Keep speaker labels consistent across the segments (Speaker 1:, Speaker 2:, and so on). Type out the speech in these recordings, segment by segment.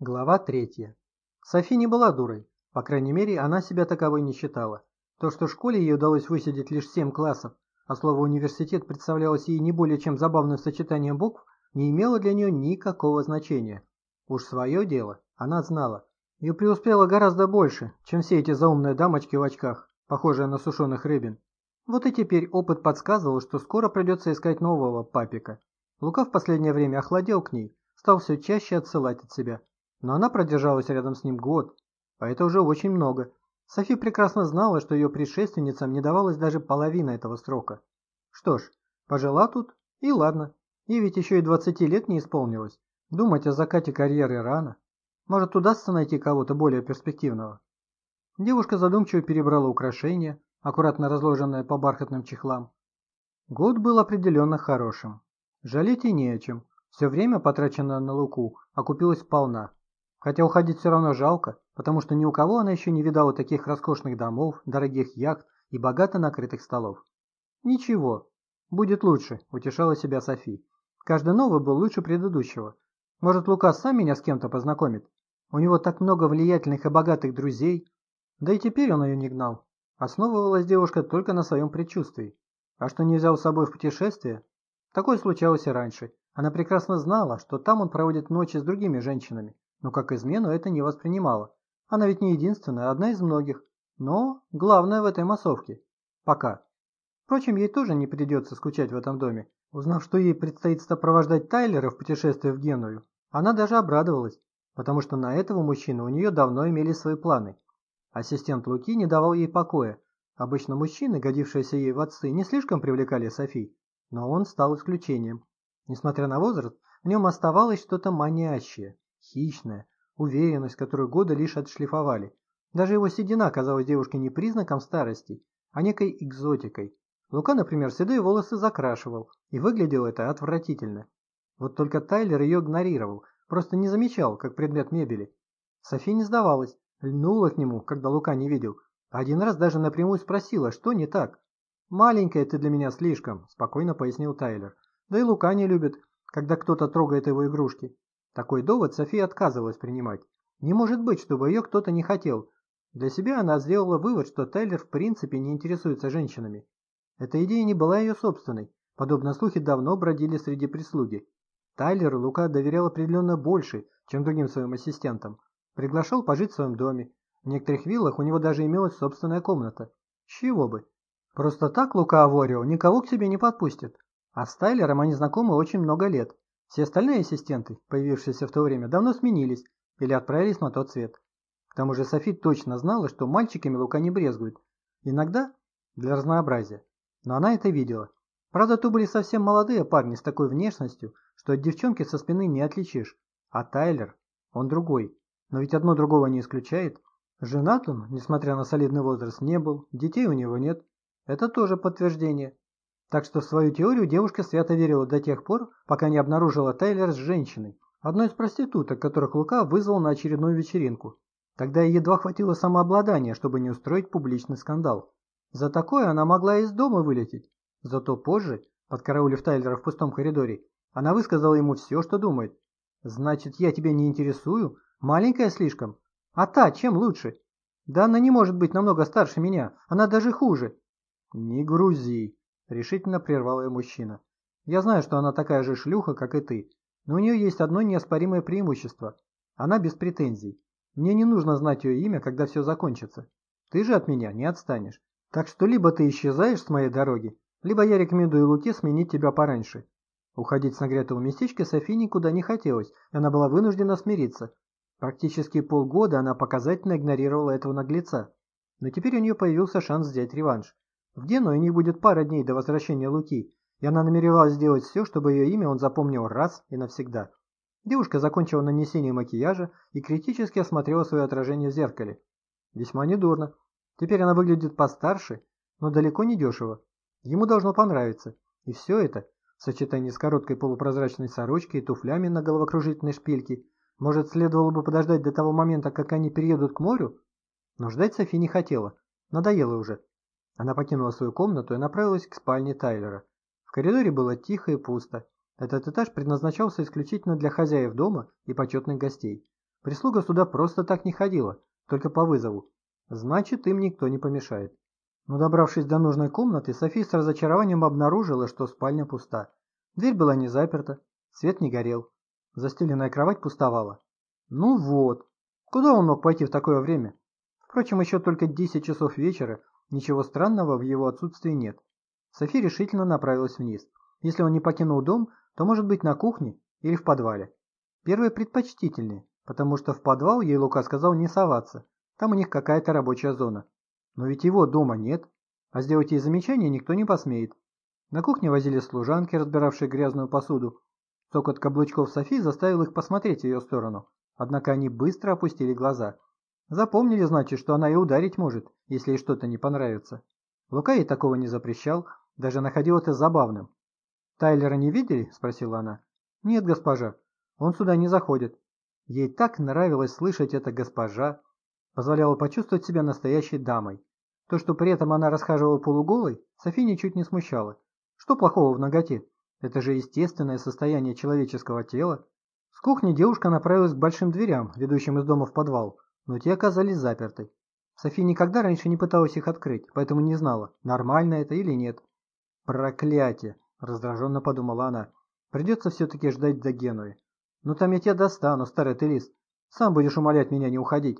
Speaker 1: Глава третья. Софи не была дурой. По крайней мере, она себя таковой не считала. То, что в школе ей удалось высидеть лишь семь классов, а слово «университет» представлялось ей не более чем забавным сочетанием букв, не имело для нее никакого значения. Уж свое дело она знала. И преуспела гораздо больше, чем все эти заумные дамочки в очках, похожие на сушеных рыбин. Вот и теперь опыт подсказывал, что скоро придется искать нового папика. Лука в последнее время охладел к ней, стал все чаще отсылать от себя. Но она продержалась рядом с ним год, а это уже очень много. Софи прекрасно знала, что ее предшественницам не давалась даже половина этого срока. Что ж, пожила тут, и ладно. Ей ведь еще и двадцати лет не исполнилось. Думать о закате карьеры рано. Может, удастся найти кого-то более перспективного. Девушка задумчиво перебрала украшения, аккуратно разложенные по бархатным чехлам. Год был определенно хорошим. Жалеть и не о чем. Все время, потраченное на Луку, окупилось сполна. Хотя уходить все равно жалко, потому что ни у кого она еще не видала таких роскошных домов, дорогих яхт и богато накрытых столов. Ничего, будет лучше, утешала себя Софи. Каждый новый был лучше предыдущего. Может, Лука сам меня с кем-то познакомит? У него так много влиятельных и богатых друзей. Да и теперь он ее не гнал. Основывалась девушка только на своем предчувствии. А что не взял с собой в путешествие? Такое случалось и раньше. Она прекрасно знала, что там он проводит ночи с другими женщинами, но как измену это не воспринимала. Она ведь не единственная, одна из многих. Но главное в этой массовке. Пока. Впрочем, ей тоже не придется скучать в этом доме. Узнав, что ей предстоит сопровождать Тайлера в путешествие в Геную, она даже обрадовалась, потому что на этого мужчину у нее давно имели свои планы. Ассистент Луки не давал ей покоя. Обычно мужчины, годившиеся ей в отцы, не слишком привлекали Софи, но он стал исключением. Несмотря на возраст, в нем оставалось что-то манящее, хищное, уверенность, которую годы лишь отшлифовали. Даже его седина казалась девушке не признаком старости, а некой экзотикой. Лука, например, седые волосы закрашивал, и выглядело это отвратительно. Вот только Тайлер ее игнорировал, просто не замечал, как предмет мебели. Софи не сдавалась, льнула к нему, когда Лука не видел. Один раз даже напрямую спросила, что не так. «Маленькая ты для меня слишком», – спокойно пояснил Тайлер. «Да и Лука не любит, когда кто-то трогает его игрушки». Такой довод София отказывалась принимать. Не может быть, чтобы ее кто-то не хотел. Для себя она сделала вывод, что Тайлер в принципе не интересуется женщинами. Эта идея не была ее собственной. Подобные слухи давно бродили среди прислуги. Тайлеру Лука доверял определенно больше, чем другим своим ассистентам. Приглашал пожить в своем доме. В некоторых виллах у него даже имелась собственная комната. чего бы? Просто так Лука Аворио никого к себе не подпустит. А с Тайлером они знакомы очень много лет. Все остальные ассистенты, появившиеся в то время, давно сменились или отправились на тот свет. К тому же Софи точно знала, что мальчиками Лука не брезгует. Иногда для разнообразия. Но она это видела. Правда, то были совсем молодые парни с такой внешностью, что от девчонки со спины не отличишь. А Тайлер, он другой. Но ведь одно другого не исключает. Женат он, несмотря на солидный возраст, не был, детей у него нет. Это тоже подтверждение. Так что в свою теорию девушка свято верила до тех пор, пока не обнаружила Тайлер с женщиной, одной из проституток, которых Лука вызвал на очередную вечеринку. Тогда ей едва хватило самообладания, чтобы не устроить публичный скандал. За такое она могла из дома вылететь. Зато позже, подкараулив Тайлера в пустом коридоре, она высказала ему все, что думает. «Значит, я тебя не интересую? Маленькая слишком? А та чем лучше? Да она не может быть намного старше меня, она даже хуже. «Не грузи», — решительно прервал ее мужчина. «Я знаю, что она такая же шлюха, как и ты, но у нее есть одно неоспоримое преимущество. Она без претензий. Мне не нужно знать ее имя, когда все закончится. Ты же от меня не отстанешь. Так что либо ты исчезаешь с моей дороги, либо я рекомендую Луке сменить тебя пораньше». Уходить с нагретого местечка Софи никуда не хотелось, и она была вынуждена смириться. Практически полгода она показательно игнорировала этого наглеца. Но теперь у нее появился шанс взять реванш. В Гену у них будет пара дней до возвращения Луки, и она намеревалась сделать все, чтобы ее имя он запомнил раз и навсегда. Девушка закончила нанесение макияжа и критически осмотрела свое отражение в зеркале. Весьма недурно. Теперь она выглядит постарше, но далеко не дешево. Ему должно понравиться. И все это, в сочетании с короткой полупрозрачной сорочкой и туфлями на головокружительной шпильке, может, следовало бы подождать до того момента, как они переедут к морю? Но ждать Софи не хотела. Надоело уже. Она покинула свою комнату и направилась к спальне Тайлера. В коридоре было тихо и пусто. Этот этаж предназначался исключительно для хозяев дома и почетных гостей. Прислуга сюда просто так не ходила, только по вызову. Значит, им никто не помешает. Но добравшись до нужной комнаты, София с разочарованием обнаружила, что спальня пуста. Дверь была не заперта, свет не горел. Застеленная кровать пустовала. Ну вот, куда он мог пойти в такое время? Впрочем, еще только 10 часов вечера, ничего странного в его отсутствии нет. София решительно направилась вниз. Если он не покинул дом, то может быть на кухне или в подвале. Первое предпочтительнее, потому что в подвал ей Лука сказал не соваться. Там у них какая-то рабочая зона. Но ведь его дома нет, а сделать ей замечание никто не посмеет. На кухне возили служанки, разбиравшие грязную посуду. Цокот каблучков Софии заставил их посмотреть в ее сторону, однако они быстро опустили глаза. Запомнили, значит, что она и ударить может, если ей что-то не понравится. Лука ей такого не запрещал, даже находил это забавным. «Тайлера не видели?» – спросила она. «Нет, госпожа, он сюда не заходит». Ей так нравилось слышать это «госпожа», позволяло почувствовать себя настоящей дамой. То, что при этом она расхаживала полуголой, Софи ничуть не смущало. Что плохого в ноготе? Это же естественное состояние человеческого тела. С кухни девушка направилась к большим дверям, ведущим из дома в подвал, но те оказались заперты. Софи никогда раньше не пыталась их открыть, поэтому не знала, нормально это или нет. «Проклятие!» – раздраженно подумала она. «Придется все-таки ждать до Генуи. Ну там я тебя достану, старый ты лис. Сам будешь умолять меня не уходить».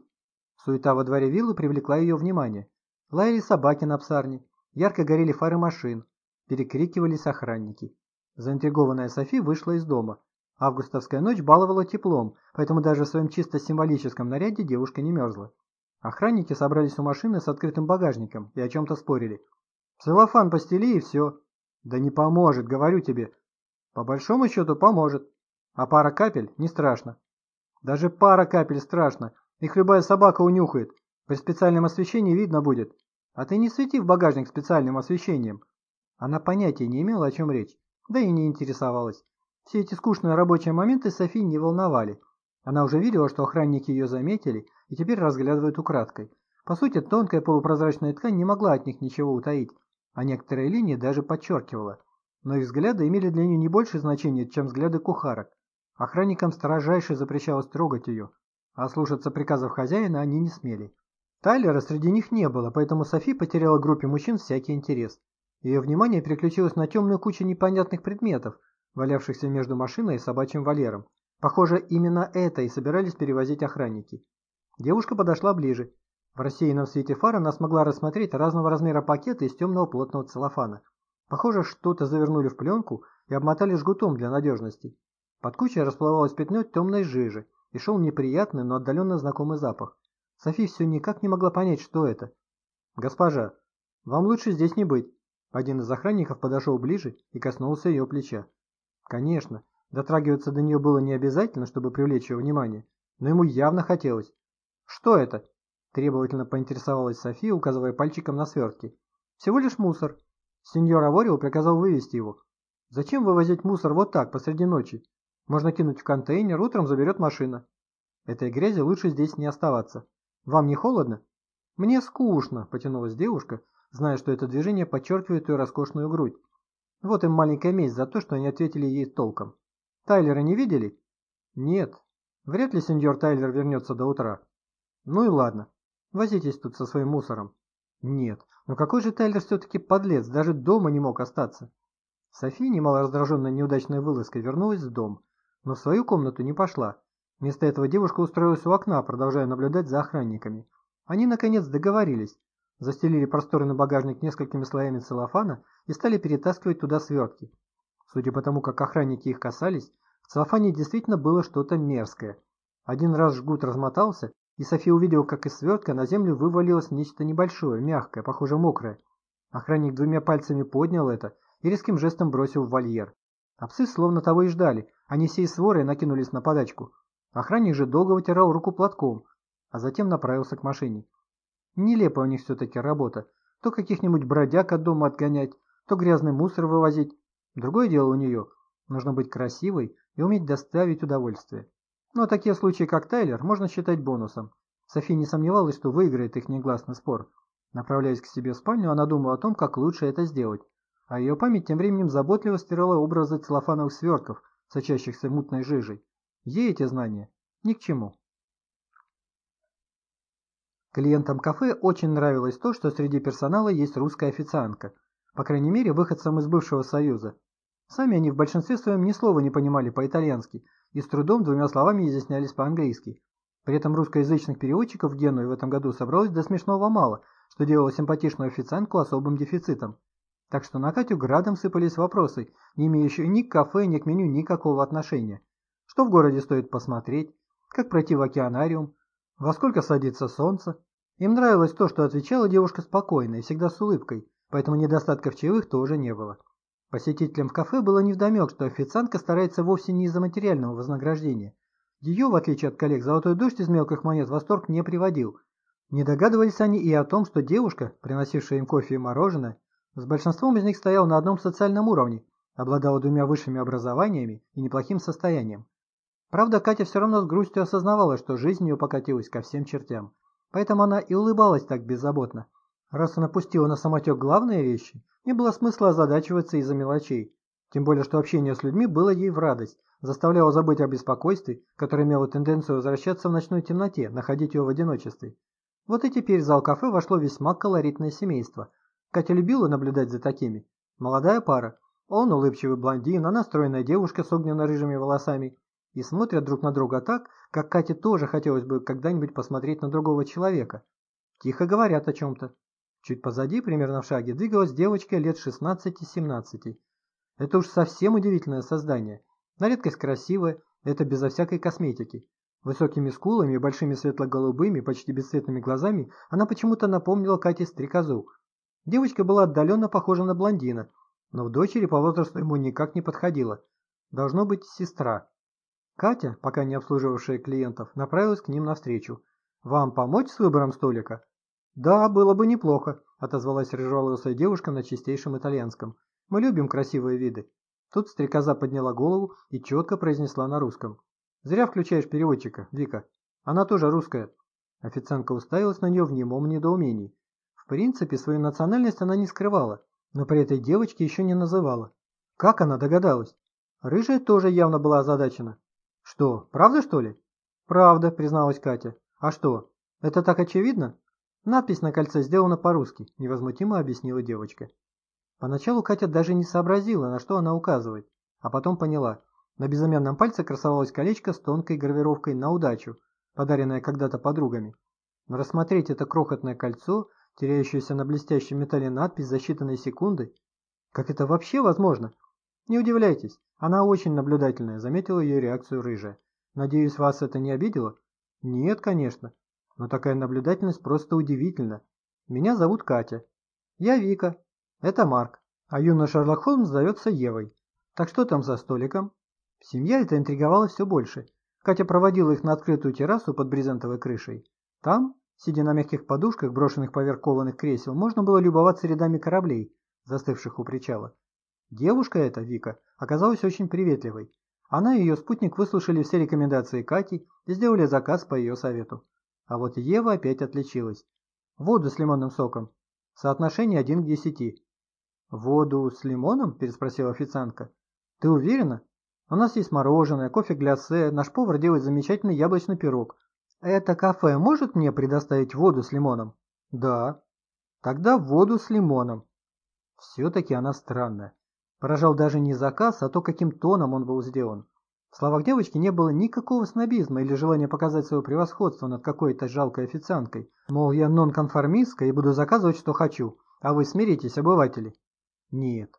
Speaker 1: Суета во дворе виллы привлекла ее внимание. Лаяли собаки на псарне, ярко горели фары машин, перекрикивались охранники. Заинтригованная Софи вышла из дома. Августовская ночь баловала теплом, поэтому даже в своем чисто символическом наряде девушка не мерзла. Охранники собрались у машины с открытым багажником и о чем-то спорили. «Целлофан постели и все». «Да не поможет, говорю тебе». «По большому счету поможет. А пара капель не страшно». «Даже пара капель страшно, их любая собака унюхает. При специальном освещении видно будет. А ты не свети в багажник специальным освещением. Она понятия не имела, о чем речь. Да и не интересовалась. Все эти скучные рабочие моменты Софи не волновали. Она уже видела, что охранники ее заметили и теперь разглядывают украдкой. По сути, тонкая полупрозрачная ткань не могла от них ничего утаить, а некоторые линии даже подчеркивала. Но их взгляды имели для нее не больше значения, чем взгляды кухарок. Охранникам строжайше запрещалось трогать ее, а слушаться приказов хозяина они не смели. Тайлера среди них не было, поэтому Софи потеряла группе мужчин всякий интерес. Ее внимание переключилось на темную кучу непонятных предметов, валявшихся между машиной и собачьим вольером. Похоже, именно это и собирались перевозить охранники. Девушка подошла ближе. В рассеянном свете фар она смогла рассмотреть разного размера пакеты из темного плотного целлофана. Похоже, что-то завернули в пленку и обмотали жгутом для надежности. Под кучей расплывалось пятно темной жижи, и шел неприятный, но отдаленно знакомый запах. Софи все никак не могла понять, что это. «Госпожа, вам лучше здесь не быть». Один из охранников подошел ближе и коснулся ее плеча. Конечно, дотрагиваться до нее было не обязательно, чтобы привлечь ее внимание, но ему явно хотелось. «Что это?» – требовательно поинтересовалась София, указывая пальчиком на свертки. «Всего лишь мусор. Сеньор Аворио приказал вывести его. Зачем вывозить мусор вот так, посреди ночи? Можно кинуть в контейнер, утром заберет машина. Этой грязи лучше здесь не оставаться. Вам не холодно? Мне скучно, потянулась девушка, зная, что это движение подчеркивает ее роскошную грудь. Вот им маленькая месть за то, что они ответили ей толком. Тайлера не видели? Нет. Вряд ли сеньор Тайлер вернется до утра. Ну и ладно. Возитесь тут со своим мусором. Нет, но какой же Тайлер все-таки подлец, даже дома не мог остаться. София, немало раздраженная неудачной вылазкой, вернулась в дом но в свою комнату не пошла. Вместо этого девушка устроилась у окна, продолжая наблюдать за охранниками. Они, наконец, договорились. Застелили просторный багажник несколькими слоями целлофана и стали перетаскивать туда свертки. Судя по тому, как охранники их касались, в целлофане действительно было что-то мерзкое. Один раз жгут размотался, и София увидела, как из свертка на землю вывалилось нечто небольшое, мягкое, похоже мокрое. Охранник двумя пальцами поднял это и резким жестом бросил в вольер. А псы словно того и ждали, они всей сворой накинулись на подачку. Охранник же долго вытирал руку платком, а затем направился к машине. Нелепая у них все-таки работа. То каких-нибудь бродяг от дома отгонять, то грязный мусор вывозить. Другое дело у нее. Нужно быть красивой и уметь доставить удовольствие. Но такие случаи, как Тайлер, можно считать бонусом. София не сомневалась, что выиграет их негласный спор. Направляясь к себе в спальню, она думала о том, как лучше это сделать. А ее память тем временем заботливо стирала образы целлофановых свертков – сочащихся мутной жижей. Ей эти знания ни к чему. Клиентам кафе очень нравилось то, что среди персонала есть русская официантка, по крайней мере, выходцам из бывшего Союза. Сами они в большинстве своем ни слова не понимали по-итальянски и с трудом двумя словами изъяснялись по-английски. При этом русскоязычных переводчиков в Генуе в этом году собралось до смешного мало, что делало симпатичную официантку особым дефицитом. Так что на Катю градом сыпались вопросы, не имеющие ни к кафе, ни к меню никакого отношения. Что в городе стоит посмотреть, как пройти в океанариум, во сколько садится солнце. Им нравилось то, что отвечала девушка спокойно и всегда с улыбкой, поэтому недостатков чаевых тоже не было. Посетителям в кафе было невдомек, что официантка старается вовсе не из-за материального вознаграждения. Ее, в отличие от коллег, золотой дождь из мелких монет восторг не приводил. Не догадывались они и о том, что девушка, приносившая им кофе и мороженое, с большинством из них стоял на одном социальном уровне, обладала двумя высшими образованиями и неплохим состоянием. Правда, Катя все равно с грустью осознавала, что жизнь ее покатилась ко всем чертям. Поэтому она и улыбалась так беззаботно. Раз она пустила на самотек главные вещи, не было смысла озадачиваться из-за мелочей. Тем более, что общение с людьми было ей в радость, заставляло забыть о беспокойстве, которое имело тенденцию возвращаться в ночной темноте, находить ее в одиночестве. Вот и теперь в зал кафе вошло весьма колоритное семейство. Катя любила наблюдать за такими. Молодая пара. Он улыбчивый блондин, она стройная девушка с огненно-рыжими волосами и смотрят друг на друга так, как Кате тоже хотелось бы когда-нибудь посмотреть на другого человека. Тихо говорят о чем-то. Чуть позади, примерно в шаге, двигалась девочка лет 16-17. Это уж совсем удивительное создание. На редкость красивое, это безо всякой косметики. Высокими скулами и большими светло-голубыми, почти бесцветными глазами она почему-то напомнила Кате стрекозу. Девочка была отдаленно похожа на блондина, но в дочери по возрасту ему никак не подходила. Должно быть сестра. Катя, пока не обслуживавшая клиентов, направилась к ним навстречу. «Вам помочь с выбором столика?» «Да, было бы неплохо», – отозвалась рыжеволосая девушка на чистейшем итальянском. «Мы любим красивые виды». Тут стрекоза подняла голову и четко произнесла на русском. «Зря включаешь переводчика, Вика. Она тоже русская». Официантка уставилась на нее в немом недоумении. В принципе, свою национальность она не скрывала, но при этой девочке еще не называла. Как она догадалась? Рыжая тоже явно была озадачена. «Что, правда, что ли?» «Правда», призналась Катя. «А что, это так очевидно?» «Надпись на кольце сделана по-русски», невозмутимо объяснила девочка. Поначалу Катя даже не сообразила, на что она указывает, а потом поняла. На безымянном пальце красовалось колечко с тонкой гравировкой «На удачу», подаренное когда-то подругами. Но рассмотреть это крохотное кольцо, теряющееся на блестящем металле надпись за считанные секунды, как это вообще возможно? Не удивляйтесь, она очень наблюдательная, заметила ее реакцию рыжая. Надеюсь, вас это не обидело? Нет, конечно. Но такая наблюдательность просто удивительна. Меня зовут Катя. Я Вика. Это Марк. А юный Шерлок Холмс зовется Евой. Так что там за столиком? Семья эта интриговала все больше. Катя проводила их на открытую террасу под брезентовой крышей. Там, сидя на мягких подушках, брошенных поверх кованых кресел, можно было любоваться рядами кораблей, застывших у причала. Девушка эта, Вика, оказалась очень приветливой. Она и ее спутник выслушали все рекомендации Кати и сделали заказ по ее совету. А вот Ева опять отличилась. Воду с лимонным соком. Соотношение 1 к 10. «Воду с лимоном?» – переспросила официантка. «Ты уверена? У нас есть мороженое, кофе глясе, наш повар делает замечательный яблочный пирог. Это кафе может мне предоставить воду с лимоном?» «Да». «Тогда воду с лимоном». Все-таки она странная. Поражал даже не заказ, а то, каким тоном он был сделан. В словах девочки не было никакого снобизма или желания показать свое превосходство над какой-то жалкой официанткой. Мол, я нонконформистка и буду заказывать, что хочу, а вы смиритесь, обыватели. Нет.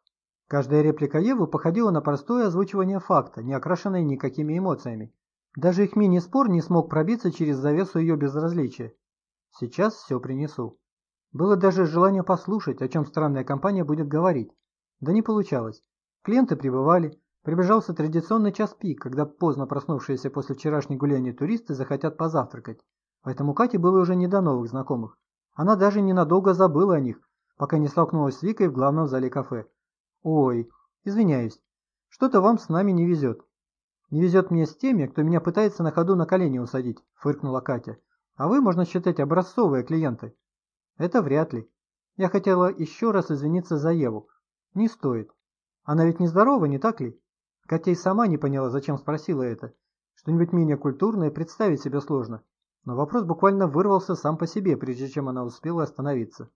Speaker 1: Каждая реплика Евы походила на простое озвучивание факта, не окрашенное никакими эмоциями. Даже их мини-спор не смог пробиться через завесу ее безразличия. Сейчас все принесу. Было даже желание послушать, о чем странная компания будет говорить. Да не получалось. Клиенты прибывали, приближался традиционный час пик, когда поздно проснувшиеся после вчерашней гуляния туристы захотят позавтракать. Поэтому Кате было уже не до новых знакомых. Она даже ненадолго забыла о них, пока не столкнулась с Викой в главном зале кафе. «Ой, извиняюсь, что-то вам с нами не везет». «Не везет мне с теми, кто меня пытается на ходу на колени усадить», – фыркнула Катя. «А вы, можно считать, образцовые клиенты». «Это вряд ли. Я хотела еще раз извиниться за Еву. Не стоит. Она ведь нездорова, не так ли? Катя и сама не поняла, зачем спросила это. Что-нибудь менее культурное представить себе сложно. Но вопрос буквально вырвался сам по себе, прежде чем она успела остановиться.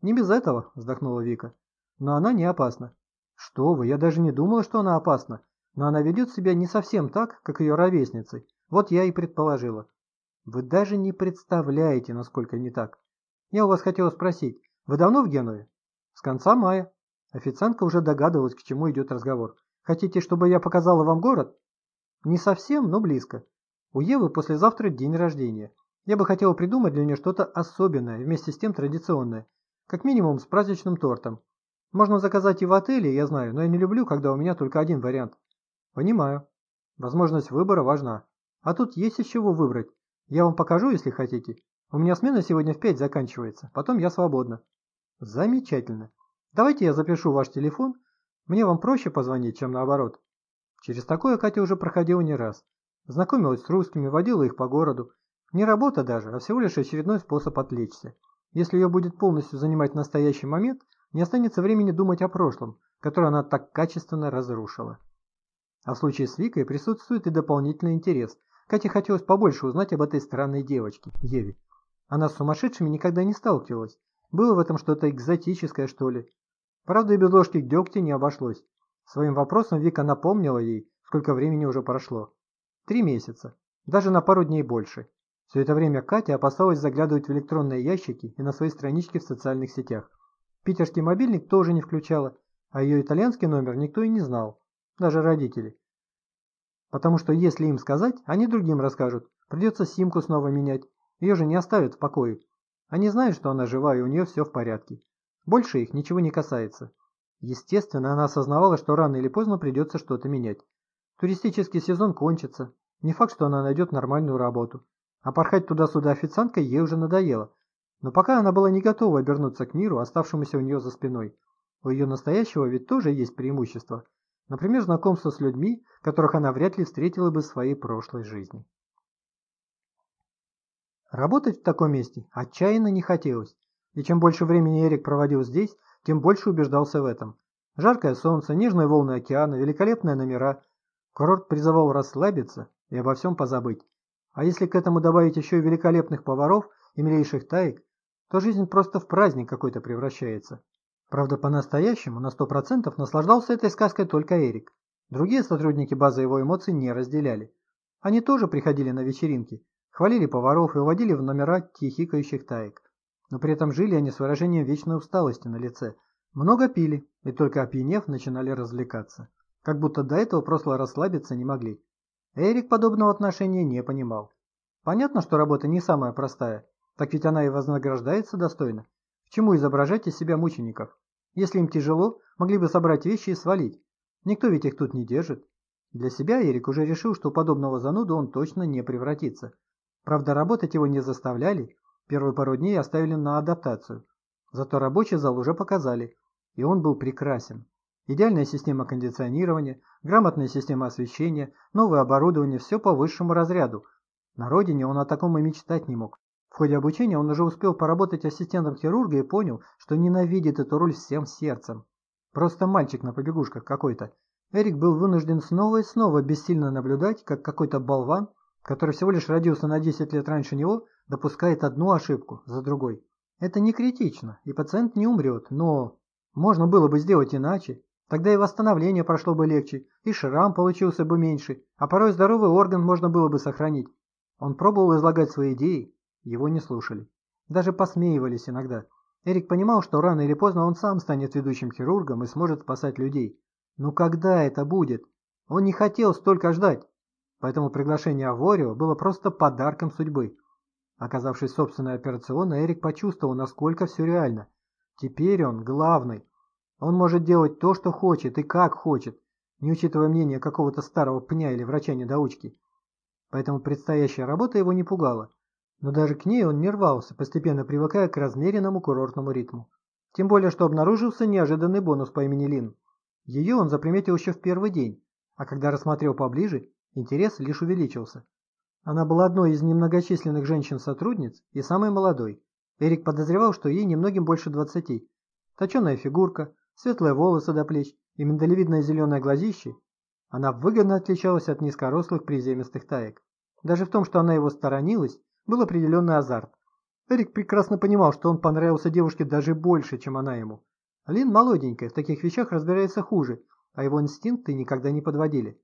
Speaker 1: «Не без этого», – вздохнула Вика. «Но она не опасна». «Что вы, я даже не думала, что она опасна. Но она ведет себя не совсем так, как ее ровесницы. Вот я и предположила». «Вы даже не представляете, насколько не так. Я у вас хотела спросить, вы давно в Генуе?» «С конца мая». Официантка уже догадывалась, к чему идет разговор. «Хотите, чтобы я показала вам город?» «Не совсем, но близко. У Евы послезавтра день рождения. Я бы хотела придумать для нее что-то особенное, вместе с тем традиционное. Как минимум с праздничным тортом. Можно заказать и в отеле, я знаю, но я не люблю, когда у меня только один вариант. Понимаю. Возможность выбора важна. А тут есть из чего выбрать. Я вам покажу, если хотите. У меня смена сегодня в пять заканчивается, потом я свободна. Замечательно. Давайте я запишу ваш телефон. Мне вам проще позвонить, чем наоборот. Через такое Катя уже проходила не раз. Знакомилась с русскими, водила их по городу. Не работа даже, а всего лишь очередной способ отвлечься. Если ее будет полностью занимать настоящий момент, не останется времени думать о прошлом, которое она так качественно разрушила. А в случае с Викой присутствует и дополнительный интерес. Кате хотелось побольше узнать об этой странной девочке, Еве. Она с сумасшедшими никогда не сталкивалась. Было в этом что-то экзотическое, что ли. Правда, и без ложки дегтя не обошлось. Своим вопросом Вика напомнила ей, сколько времени уже прошло. Три месяца. Даже на пару дней больше. Все это время Катя опасалась заглядывать в электронные ящики и на свои странички в социальных сетях. Питерский мобильник тоже не включала, а ее итальянский номер никто и не знал. Даже родители. Потому что если им сказать, они другим расскажут. Придется симку снова менять. Ее же не оставят в покое. Они знают, что она жива и у нее все в порядке. Больше их ничего не касается. Естественно, она осознавала, что рано или поздно придется что-то менять. Туристический сезон кончится. Не факт, что она найдет нормальную работу. А порхать туда-сюда официанткой ей уже надоело. Но пока она была не готова обернуться к миру, оставшемуся у нее за спиной. У ее настоящего ведь тоже есть преимущества. Например, знакомство с людьми, которых она вряд ли встретила бы в своей прошлой жизни. Работать в таком месте отчаянно не хотелось. И чем больше времени Эрик проводил здесь, тем больше убеждался в этом. Жаркое солнце, нежные волны океана, великолепные номера – Курорт призывал расслабиться и обо всем позабыть. А если к этому добавить еще и великолепных поваров и милейших таек, то жизнь просто в праздник какой-то превращается. Правда, по-настоящему на сто процентов наслаждался этой сказкой только Эрик. Другие сотрудники базы его эмоций не разделяли. Они тоже приходили на вечеринки, хвалили поваров и уводили в номера хихикающих таек. Но при этом жили они с выражением вечной усталости на лице. Много пили и только опьянев начинали развлекаться как будто до этого просто расслабиться не могли. Эрик подобного отношения не понимал. Понятно, что работа не самая простая, так ведь она и вознаграждается достойно. К чему изображать из себя мучеников? Если им тяжело, могли бы собрать вещи и свалить. Никто ведь их тут не держит. Для себя Эрик уже решил, что подобного зануду он точно не превратится. Правда, работать его не заставляли, первые пару дней оставили на адаптацию. Зато рабочий зал уже показали, и он был прекрасен. Идеальная система кондиционирования, грамотная система освещения, новое оборудование – все по высшему разряду. На родине он о таком и мечтать не мог. В ходе обучения он уже успел поработать ассистентом хирурга и понял, что ненавидит эту роль всем сердцем. Просто мальчик на побегушках какой-то. Эрик был вынужден снова и снова бессильно наблюдать, как какой-то болван, который всего лишь родился на 10 лет раньше него, допускает одну ошибку за другой. Это не критично, и пациент не умрет, но можно было бы сделать иначе. Тогда и восстановление прошло бы легче, и шрам получился бы меньше, а порой здоровый орган можно было бы сохранить. Он пробовал излагать свои идеи, его не слушали. Даже посмеивались иногда. Эрик понимал, что рано или поздно он сам станет ведущим хирургом и сможет спасать людей. Но когда это будет? Он не хотел столько ждать. Поэтому приглашение Аворио было просто подарком судьбы. Оказавшись в собственной операционной, Эрик почувствовал, насколько все реально. Теперь он главный. Он может делать то, что хочет и как хочет, не учитывая мнение какого-то старого пня или врача-недоучки. Поэтому предстоящая работа его не пугала. Но даже к ней он не рвался, постепенно привыкая к размеренному курортному ритму. Тем более, что обнаружился неожиданный бонус по имени Лин. Ее он заприметил еще в первый день, а когда рассмотрел поближе, интерес лишь увеличился. Она была одной из немногочисленных женщин-сотрудниц и самой молодой. Эрик подозревал, что ей немногим больше двадцати. Точеная фигурка, светлые волосы до плеч и миндалевидное зеленое глазище, она выгодно отличалась от низкорослых приземистых таек. Даже в том, что она его сторонилась, был определенный азарт. Эрик прекрасно понимал, что он понравился девушке даже больше, чем она ему. Лин молоденькая, в таких вещах разбирается хуже, а его инстинкты никогда не подводили.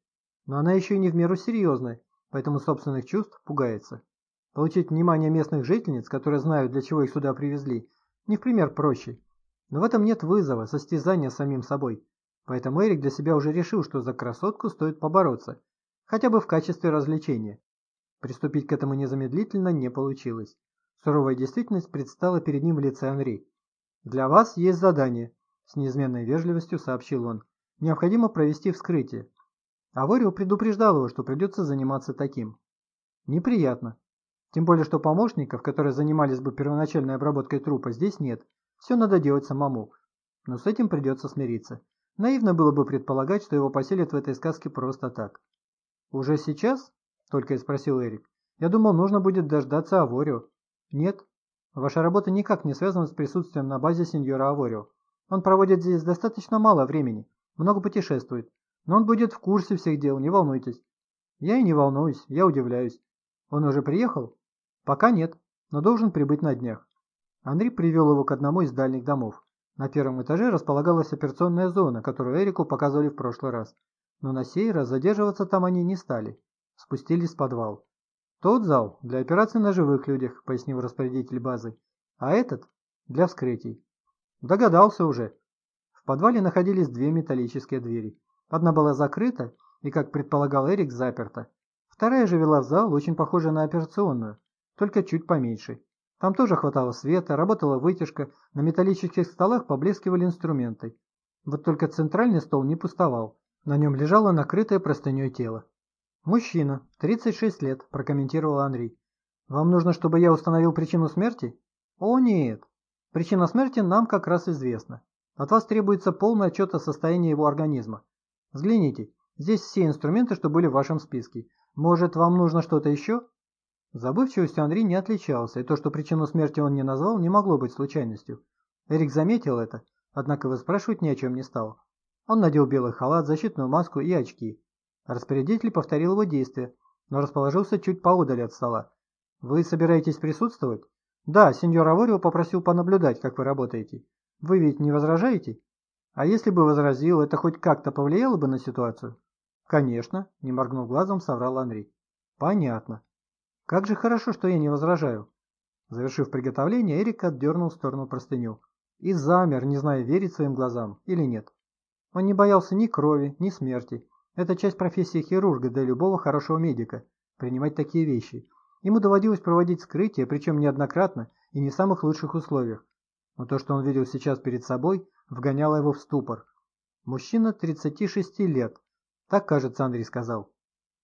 Speaker 1: Но она еще и не в меру серьезная, поэтому собственных чувств пугается. Получить внимание местных жительниц, которые знают, для чего их сюда привезли, не в пример проще. Но в этом нет вызова, состязания с самим собой. Поэтому Эрик для себя уже решил, что за красотку стоит побороться, хотя бы в качестве развлечения. Приступить к этому незамедлительно не получилось. Суровая действительность предстала перед ним в лице Анри. «Для вас есть задание», – с неизменной вежливостью сообщил он. «Необходимо провести вскрытие». Аворио предупреждал его, что придется заниматься таким. Неприятно. Тем более, что помощников, которые занимались бы первоначальной обработкой трупа, здесь нет. Все надо делать самому. Но с этим придется смириться. Наивно было бы предполагать, что его поселят в этой сказке просто так. «Уже сейчас?» – только и спросил Эрик. «Я думал, нужно будет дождаться Аворио». Нет, ваша работа никак не связана с присутствием на базе сеньора Аворио. Он проводит здесь достаточно мало времени, много путешествует, но он будет в курсе всех дел, не волнуйтесь. Я и не волнуюсь, я удивляюсь. Он уже приехал? Пока нет, но должен прибыть на днях. Андрей привел его к одному из дальних домов. На первом этаже располагалась операционная зона, которую Эрику показывали в прошлый раз. Но на сей раз задерживаться там они не стали. Спустились в подвал. «Тот зал для операций на живых людях», — пояснил распорядитель базы, «а этот для вскрытий». Догадался уже. В подвале находились две металлические двери. Одна была закрыта и, как предполагал Эрик, заперта. Вторая же вела в зал, очень похожий на операционную, только чуть поменьше. Там тоже хватало света, работала вытяжка, на металлических столах поблескивали инструменты. Вот только центральный стол не пустовал. На нем лежало накрытое простыней тело. «Мужчина, 36 лет», – прокомментировал Андрей. «Вам нужно, чтобы я установил причину смерти?» «О, нет. Причина смерти нам как раз известна. От вас требуется полный отчет о состоянии его организма. Взгляните, здесь все инструменты, что были в вашем списке. Может, вам нужно что-то еще?» Забывчивостью Андрей не отличался, и то, что причину смерти он не назвал, не могло быть случайностью. Эрик заметил это, однако выспрашивать ни о чем не стал. Он надел белый халат, защитную маску и очки. Распорядитель повторил его действия, но расположился чуть поодаль от стола. «Вы собираетесь присутствовать?» «Да, сеньор Аворио попросил понаблюдать, как вы работаете. Вы ведь не возражаете?» «А если бы возразил, это хоть как-то повлияло бы на ситуацию?» «Конечно», – не моргнув глазом, соврал Андрей. «Понятно. Как же хорошо, что я не возражаю». Завершив приготовление, Эрик отдернул в сторону простыню. И замер, не зная, верить своим глазам или нет. Он не боялся ни крови, ни смерти. Это часть профессии хирурга для любого хорошего медика – принимать такие вещи. Ему доводилось проводить вскрытие, причем неоднократно и не в самых лучших условиях. Но то, что он видел сейчас перед собой, вгоняло его в ступор. Мужчина 36 лет, так, кажется, Андрей сказал.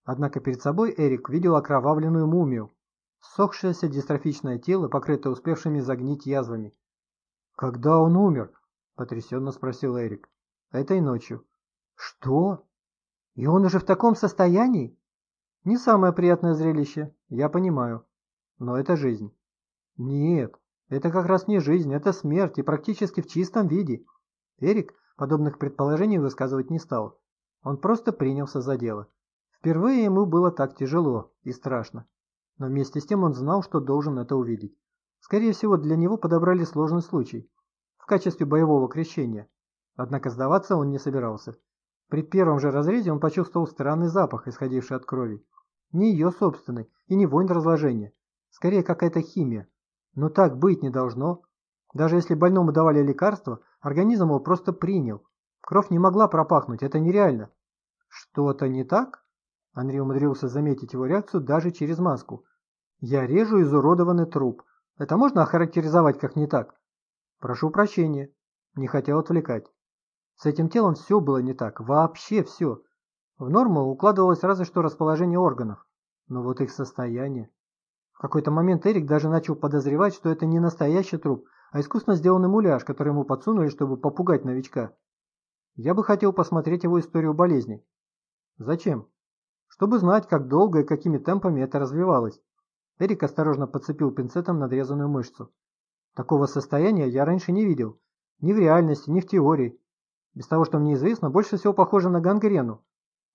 Speaker 1: Однако перед собой Эрик видел окровавленную мумию, ссохшееся дистрофичное тело, покрытое успевшими загнить язвами. «Когда он умер?» – потрясенно спросил Эрик. «Этой ночью». «Что?» И он уже в таком состоянии? Не самое приятное зрелище, я понимаю. Но это жизнь. Нет, это как раз не жизнь, это смерть и практически в чистом виде. Эрик подобных предположений высказывать не стал. Он просто принялся за дело. Впервые ему было так тяжело и страшно. Но вместе с тем он знал, что должен это увидеть. Скорее всего, для него подобрали сложный случай. В качестве боевого крещения. Однако сдаваться он не собирался. При первом же разрезе он почувствовал странный запах, исходивший от крови. Не ее собственный и не вонь разложения. Скорее какая-то химия. Но так быть не должно. Даже если больному давали лекарство, организм его просто принял. Кровь не могла пропахнуть, это нереально. Что-то не так? Андрей умудрился заметить его реакцию даже через маску. Я режу изуродованный труп. Это можно охарактеризовать как не так? Прошу прощения. Не хотел отвлекать. С этим телом все было не так, вообще все. В норму укладывалось разве что расположение органов, но вот их состояние. В какой-то момент Эрик даже начал подозревать, что это не настоящий труп, а искусно сделанный муляж, который ему подсунули, чтобы попугать новичка. Я бы хотел посмотреть его историю болезни. Зачем? Чтобы знать, как долго и какими темпами это развивалось. Эрик осторожно подцепил пинцетом надрезанную мышцу. Такого состояния я раньше не видел. Ни в реальности, ни в теории. Без того, что мне известно, больше всего похоже на гангрену.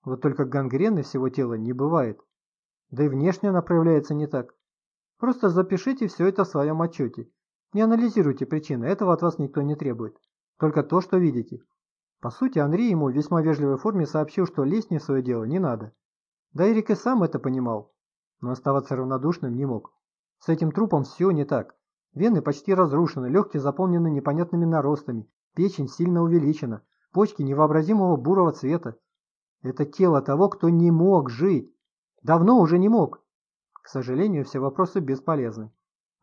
Speaker 1: Вот только гангрены всего тела не бывает. Да и внешне она проявляется не так. Просто запишите все это в своем отчете. Не анализируйте причины, этого от вас никто не требует. Только то, что видите. По сути, Анри ему в весьма вежливой форме сообщил, что лезть не в свое дело не надо. Да Эрик и сам это понимал, но оставаться равнодушным не мог. С этим трупом все не так. Вены почти разрушены, легкие заполнены непонятными наростами, печень сильно увеличена, почки невообразимого бурого цвета. Это тело того, кто не мог жить. Давно уже не мог. К сожалению, все вопросы бесполезны.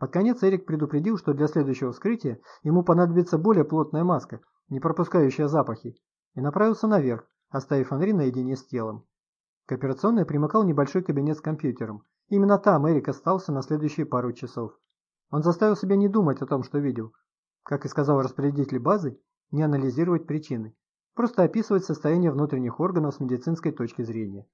Speaker 1: Под конец Эрик предупредил, что для следующего вскрытия ему понадобится более плотная маска, не пропускающая запахи, и направился наверх, оставив Анри наедине с телом. К операционной примыкал небольшой кабинет с компьютером. Именно там Эрик остался на следующие пару часов. Он заставил себя не думать о том, что видел. Как и сказал распорядитель базы, не анализировать причины. Просто описывать состояние внутренних органов с медицинской точки зрения.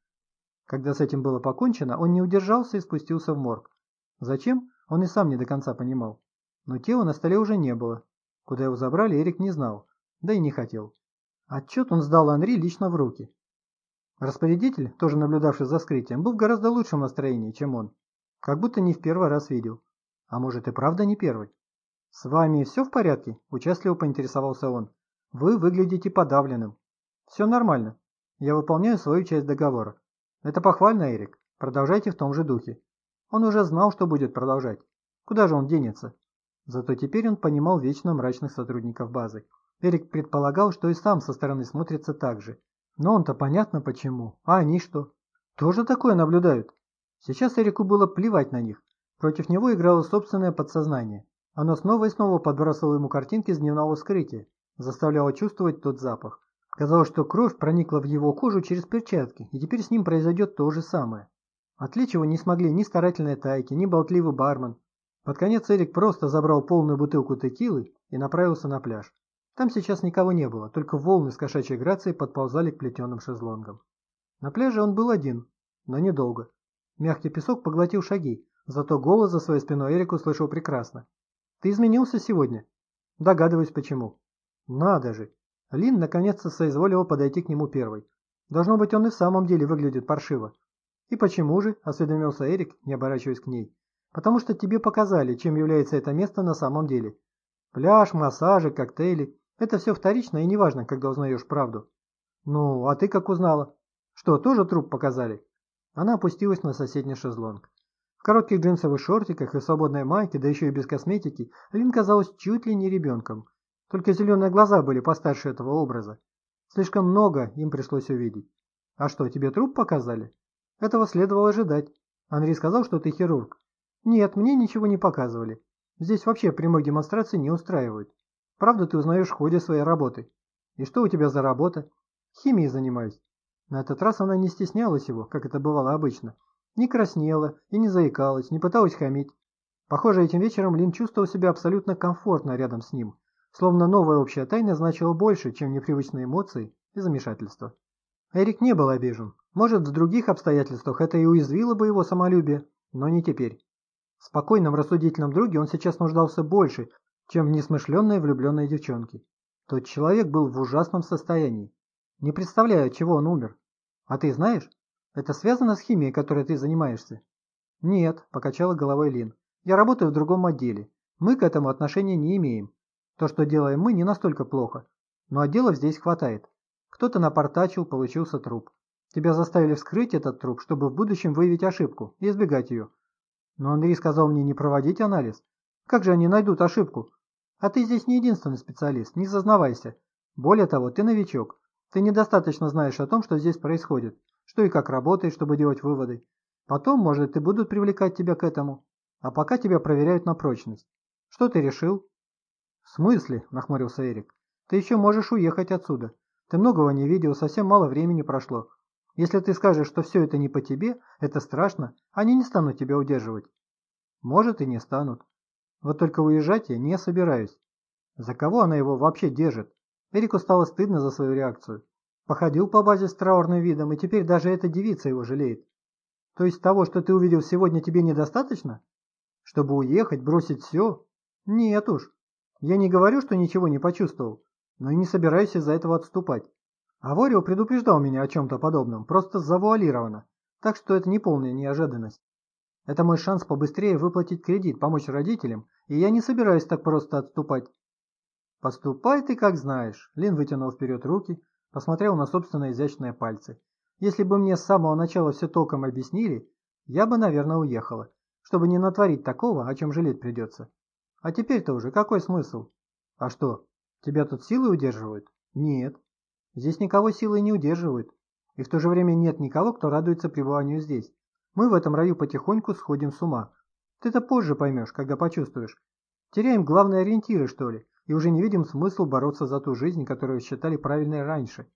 Speaker 1: Когда с этим было покончено, он не удержался и спустился в морг. Зачем? Он и сам не до конца понимал. Но тела на столе уже не было. Куда его забрали, Эрик не знал, да и не хотел. Отчет он сдал Анри лично в руки. Распорядитель, тоже наблюдавший за скрытием, был в гораздо лучшем настроении, чем он. Как будто не в первый раз видел. А может и правда не первый. «С вами все в порядке?» – участливо поинтересовался он. «Вы выглядите подавленным». «Все нормально. Я выполняю свою часть договора». «Это похвально, Эрик. Продолжайте в том же духе. Он уже знал, что будет продолжать. Куда же он денется? Зато теперь он понимал вечно мрачных сотрудников базы. Эрик предполагал, что и сам со стороны смотрится так же. Но он-то понятно почему. А они что? Тоже такое наблюдают? Сейчас Эрику было плевать на них. Против него играло собственное подсознание. Оно снова и снова подбрасывало ему картинки с дневного скрытия, заставляло чувствовать тот запах. Казалось, что кровь проникла в его кожу через перчатки, и теперь с ним произойдет то же самое. Отвлечь его не смогли ни старательные тайки, ни болтливый бармен. Под конец Эрик просто забрал полную бутылку текилы и направился на пляж. Там сейчас никого не было, только волны с кошачьей грацией подползали к плетеным шезлонгам. На пляже он был один, но недолго. Мягкий песок поглотил шаги, зато голос за своей спиной Эрик услышал прекрасно. «Ты изменился сегодня?» «Догадываюсь, почему». «Надо же!» Лин наконец-то соизволил подойти к нему первой. Должно быть, он и в самом деле выглядит паршиво. «И почему же?» – осведомился Эрик, не оборачиваясь к ней. «Потому что тебе показали, чем является это место на самом деле. Пляж, массажи, коктейли – это все вторично и неважно, когда узнаешь правду». «Ну, а ты как узнала?» «Что, тоже труп показали?» Она опустилась на соседний шезлонг. В коротких джинсовых шортиках и свободной майке, да еще и без косметики, Лин казалась чуть ли не ребенком. Только зеленые глаза были постарше этого образа. Слишком много им пришлось увидеть. «А что, тебе труп показали?» Этого следовало ожидать. Андрей сказал, что ты хирург. Нет, мне ничего не показывали. Здесь вообще прямой демонстрации не устраивают. Правда ты узнаешь в ходе своей работы. И что у тебя за работа? Химией занимаюсь. На этот раз она не стеснялась его, как это бывало обычно. Не краснела и не заикалась, не пыталась хамить. Похоже, этим вечером Лин чувствовал себя абсолютно комфортно рядом с ним, словно новая общая тайна значила больше, чем непривычные эмоции и замешательство. Эрик не был обижен. Может, в других обстоятельствах это и уязвило бы его самолюбие, но не теперь. В спокойном рассудительном друге он сейчас нуждался больше, чем в несмышленной влюбленной девчонке. Тот человек был в ужасном состоянии. Не представляю, чего он умер. А ты знаешь? Это связано с химией, которой ты занимаешься? Нет, покачала головой Лин. Я работаю в другом отделе. Мы к этому отношения не имеем. То, что делаем мы, не настолько плохо. Но отделов здесь хватает. Кто-то напортачил, получился труп. Тебя заставили вскрыть этот труп, чтобы в будущем выявить ошибку и избегать ее. Но Андрей сказал мне не проводить анализ. Как же они найдут ошибку? А ты здесь не единственный специалист, не зазнавайся. Более того, ты новичок. Ты недостаточно знаешь о том, что здесь происходит, что и как работает, чтобы делать выводы. Потом, может, и будут привлекать тебя к этому. А пока тебя проверяют на прочность. Что ты решил? В смысле? Нахмурился Эрик. Ты еще можешь уехать отсюда. Ты многого не видел, совсем мало времени прошло. Если ты скажешь, что все это не по тебе, это страшно, они не станут тебя удерживать. Может и не станут. Вот только уезжать я не собираюсь. За кого она его вообще держит? Эрику стало стыдно за свою реакцию. Походил по базе с траурным видом, и теперь даже эта девица его жалеет. То есть того, что ты увидел сегодня, тебе недостаточно? Чтобы уехать, бросить все? Нет уж. Я не говорю, что ничего не почувствовал но и не собираюсь из-за этого отступать. Аворио предупреждал меня о чем-то подобном, просто завуалировано, так что это не полная неожиданность. Это мой шанс побыстрее выплатить кредит, помочь родителям, и я не собираюсь так просто отступать. Поступай ты как знаешь. Лин вытянул вперед руки, посмотрел на собственные изящные пальцы. Если бы мне с самого начала все толком объяснили, я бы, наверное, уехала, чтобы не натворить такого, о чем жалеть придется. А теперь-то уже какой смысл? А что, тебя тут силой удерживают? Нет. Здесь никого силой не удерживают. И в то же время нет никого, кто радуется пребыванию здесь. Мы в этом раю потихоньку сходим с ума. Ты-то позже поймешь, когда почувствуешь. Теряем главные ориентиры, что ли, и уже не видим смысла бороться за ту жизнь, которую считали правильной раньше.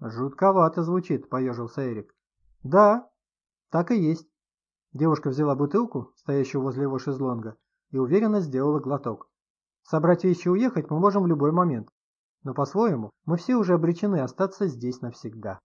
Speaker 1: Жутковато звучит, поежился Эрик. Да, так и есть. Девушка взяла бутылку, стоящую возле его шезлонга, и уверенно сделала глоток. Собрать вещи и уехать мы можем в любой момент. Но по-своему, мы все уже обречены остаться здесь навсегда.